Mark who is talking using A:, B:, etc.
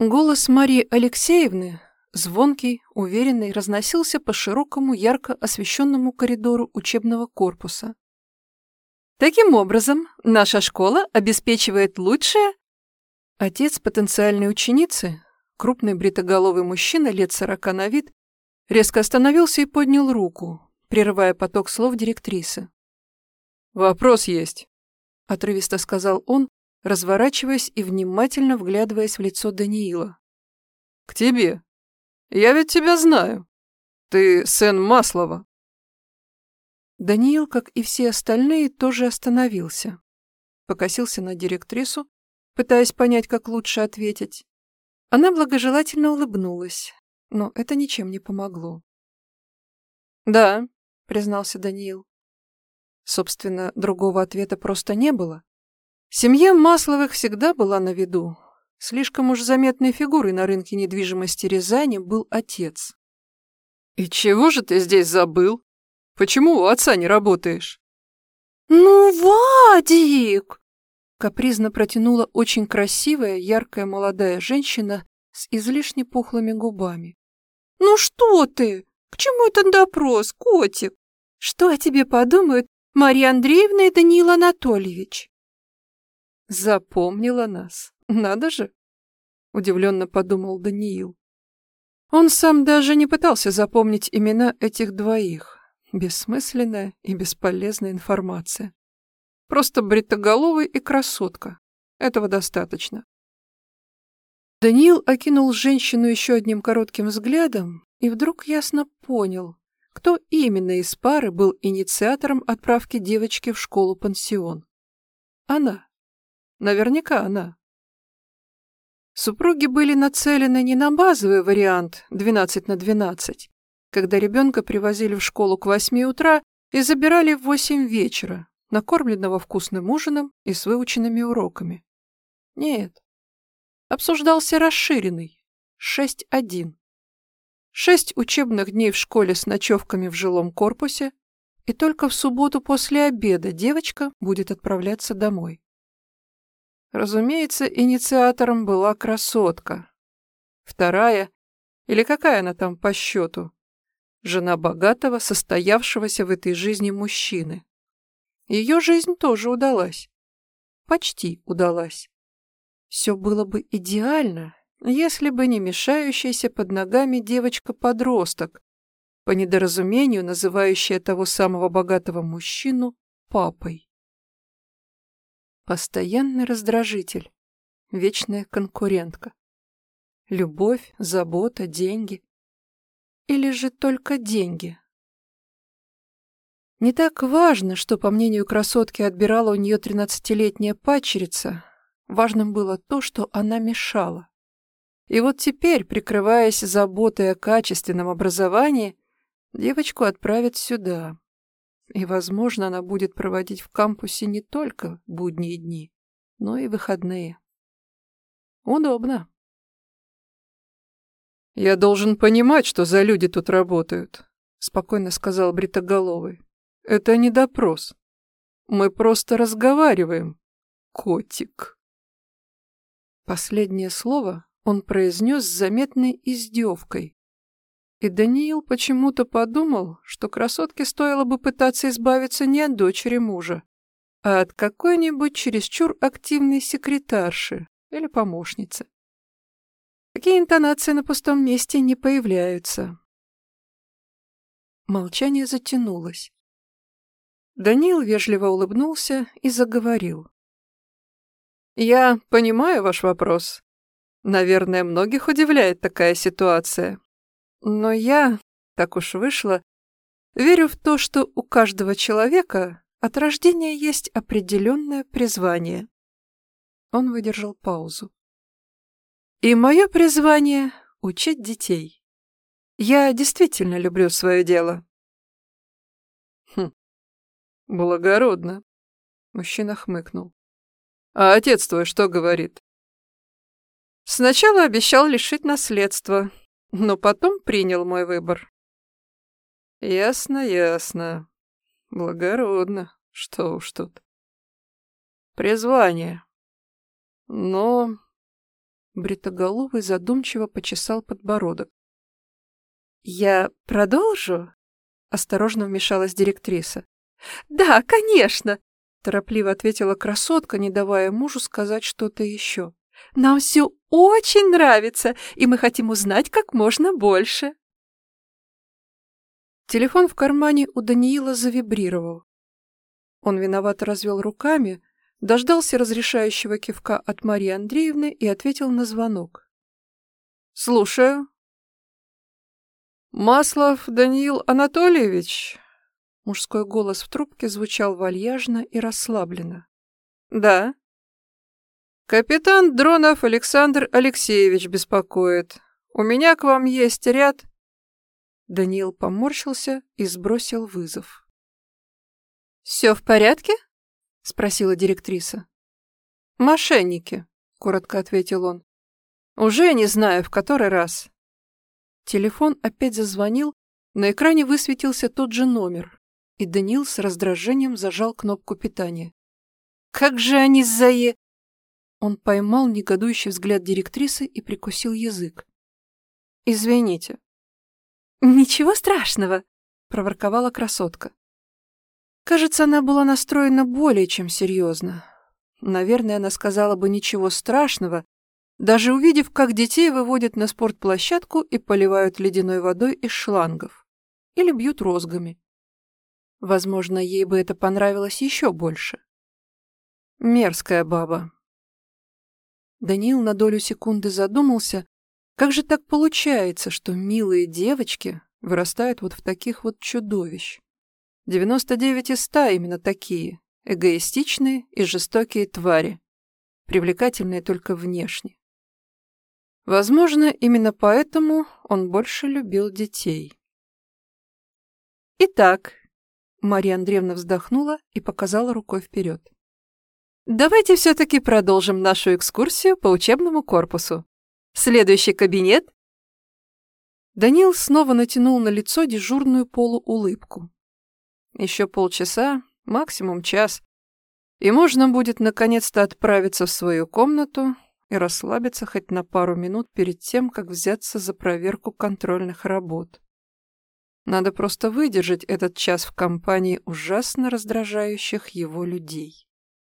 A: Голос Марии Алексеевны, звонкий, уверенный, разносился по широкому, ярко освещенному коридору учебного корпуса. Таким образом, наша школа обеспечивает лучшее... Отец потенциальной ученицы, крупный бритоголовый мужчина лет сорока на вид, резко остановился и поднял руку, прерывая поток слов директрисы. «Вопрос есть», — отрывисто сказал он, разворачиваясь и внимательно вглядываясь в лицо Даниила. «К тебе. Я ведь тебя знаю. Ты сын Маслова». Даниил, как и все остальные, тоже остановился. Покосился на директрису, пытаясь понять, как лучше ответить. Она благожелательно улыбнулась, но это ничем не помогло. «Да», — признался Даниил. Собственно, другого ответа просто не было. Семья Масловых всегда была на виду. Слишком уж заметной фигурой на рынке недвижимости Рязани был отец. «И чего же ты здесь забыл? Почему у отца не работаешь?»
B: «Ну, Вадик!»
A: Капризно протянула очень красивая, яркая молодая женщина с излишне пухлыми губами.
B: «Ну что ты? К чему этот допрос, котик? Что о тебе подумают Марья Андреевна и Даниил Анатольевич?»
A: «Запомнила нас. Надо же!» — удивленно подумал Даниил. Он сам даже не пытался запомнить имена этих двоих. Бессмысленная и бесполезная информация. Просто бритоголовый и красотка. Этого достаточно. Даниил окинул женщину еще одним коротким взглядом и вдруг ясно понял, кто именно из пары был инициатором отправки девочки в школу-пансион. Она. Наверняка она. Супруги были нацелены не на базовый вариант 12 на 12, когда ребенка привозили в школу к 8 утра и забирали в 8 вечера, накормленного вкусным ужином и с выученными уроками. Нет, обсуждался расширенный, 6.1. Шесть учебных дней в школе с ночевками в жилом корпусе, и только в субботу после обеда девочка будет отправляться домой. Разумеется, инициатором была красотка. Вторая, или какая она там по счету, жена богатого, состоявшегося в этой жизни мужчины. Ее жизнь тоже удалась. Почти удалась. Все было бы идеально, если бы не мешающаяся под ногами девочка-подросток, по недоразумению называющая того самого богатого мужчину папой. Постоянный раздражитель, вечная конкурентка. Любовь, забота, деньги. Или же только деньги? Не так важно, что, по мнению красотки, отбирала у нее тринадцатилетняя падчерица, Важным было то, что она мешала. И вот теперь, прикрываясь заботой о качественном образовании, девочку отправят сюда. И, возможно, она будет проводить в кампусе не только будние дни, но и выходные. Удобно. «Я должен понимать, что за люди тут работают», — спокойно сказал Бритоголовый. «Это не допрос. Мы просто разговариваем, котик». Последнее слово он произнес с заметной издевкой. И Даниил почему-то подумал, что красотке стоило бы пытаться избавиться не от дочери мужа, а от какой-нибудь чересчур активной секретарши или помощницы. Такие интонации на пустом месте не появляются. Молчание затянулось. Даниил вежливо улыбнулся и заговорил. Я понимаю ваш вопрос. Наверное, многих удивляет такая ситуация. Но я, так уж вышло, верю в то, что у каждого человека от рождения есть определенное призвание. Он выдержал паузу. И мое призвание — учить детей. Я действительно люблю свое дело. Хм, благородно. Мужчина хмыкнул. А отец твой что говорит? Сначала обещал лишить наследства, но потом принял мой выбор. Ясно, ясно. Благородно. Что уж тут. Призвание. Но Бритоголовый задумчиво почесал подбородок. «Я продолжу?» — осторожно вмешалась директриса.
B: «Да, конечно!»
A: — торопливо ответила красотка, не давая мужу сказать что-то еще.
B: «Нам все очень нравится, и мы хотим узнать как можно больше».
A: Телефон в кармане у Даниила завибрировал. Он виновато развел руками, дождался разрешающего кивка от Марии Андреевны и ответил на звонок. «Слушаю». «Маслов Даниил Анатольевич?» Мужской голос в трубке звучал вальяжно и расслабленно. «Да». «Капитан Дронов Александр Алексеевич беспокоит. У меня к вам есть ряд...» Даниил поморщился и сбросил вызов.
B: «Все в порядке?»
A: — спросила директриса. «Мошенники», — коротко ответил он. «Уже не знаю, в который раз». Телефон опять зазвонил, на экране высветился тот же номер, и Даниил с раздражением зажал кнопку питания.
B: «Как же они зае...»
A: Он поймал негодующий взгляд директрисы и прикусил язык. «Извините».
B: «Ничего страшного», —
A: проворковала красотка. Кажется, она была настроена более чем серьезно. Наверное, она сказала бы ничего страшного, даже увидев, как детей выводят на спортплощадку и поливают ледяной водой из шлангов. Или бьют розгами. Возможно, ей бы это понравилось еще больше. Мерзкая баба. Даниил на долю секунды задумался, как же так получается, что милые девочки вырастают вот в таких вот чудовищ. 99 из 100 именно такие, эгоистичные и жестокие твари, привлекательные только внешне. Возможно, именно поэтому он больше любил детей. Итак, Мария Андреевна вздохнула и показала рукой вперед. Давайте все-таки продолжим нашу экскурсию по учебному корпусу. Следующий кабинет. Данил снова натянул на лицо дежурную полуулыбку. Еще полчаса, максимум час, и можно будет наконец-то отправиться в свою комнату и расслабиться хоть на пару минут перед тем, как взяться за проверку контрольных работ. Надо просто выдержать этот час в компании ужасно раздражающих его людей.